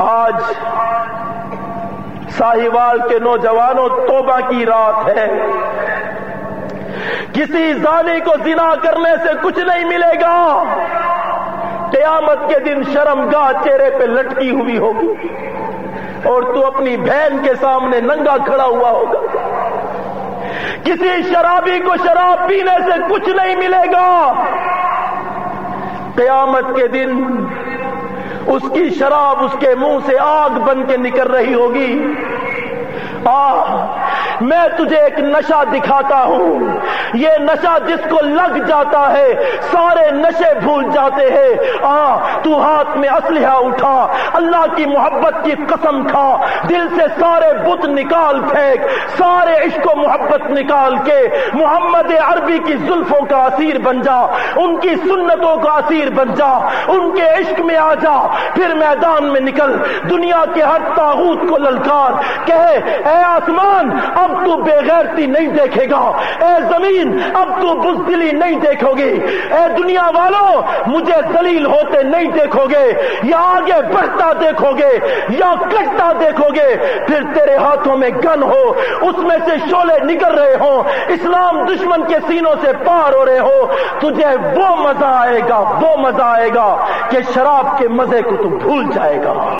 آج ساہیوال کے نوجوانوں توبہ کی رات ہے۔ کسی زانی کو زنا کرنے سے کچھ نہیں ملے گا۔ قیامت کے دن شرم گاہ چہرے پہ لٹکی ہوئی ہوگی۔ اور تو اپنی بہن کے سامنے ننگا کھڑا ہوا ہوگا۔ کسی شرابی کو شراب پینے سے کچھ نہیں ملے گا۔ قیامت کے دن اس کی شراب اس کے منہ سے آگ بن کے نکل رہی ہوگی۔ آ میں تجھے ایک نشہ دکھاتا ہوں۔ یہ نشہ جس کو لگ جاتا ہے، سارے نشے بھول جاتے ہیں۔ آ، تو ہاتھ میں اسلحہ اٹھا، اللہ کی محبت کی قسم کھا، دل سے سارے بت نکال پھینک، سارے عشق و محبت نکال کے محمد عربی کی زلفوں کا اسیر بن جا، ان کی سنتوں کا اسیر بن جا، ان کے عشق میں آ جا، پھر میدان میں نکل۔ دنیا کے ہر تاغوت کو للکار، کہے، اے آسمان، اب تو بے غیرتی نہیں دیکھے گا۔ اے زمین، اب تو بزدلی نہیں دیکھو گے اے دنیا والوں مجھے دلیل ہوتے نہیں دیکھو گے۔ یا آگے بڑھتا دیکھو گے، یا کٹتا دیکھو گے۔ پھر تیرے ہاتھوں میں گن ہو، اس میں سے شولے نکل رہے ہوں۔ اسلام دشمن کے سینوں سے پار ہو رہے ہو۔ تجھے وہ مزہ آئے گا، وہ مزہ آئے گا کہ شراب کے مزے کو تو بھول جائے گا۔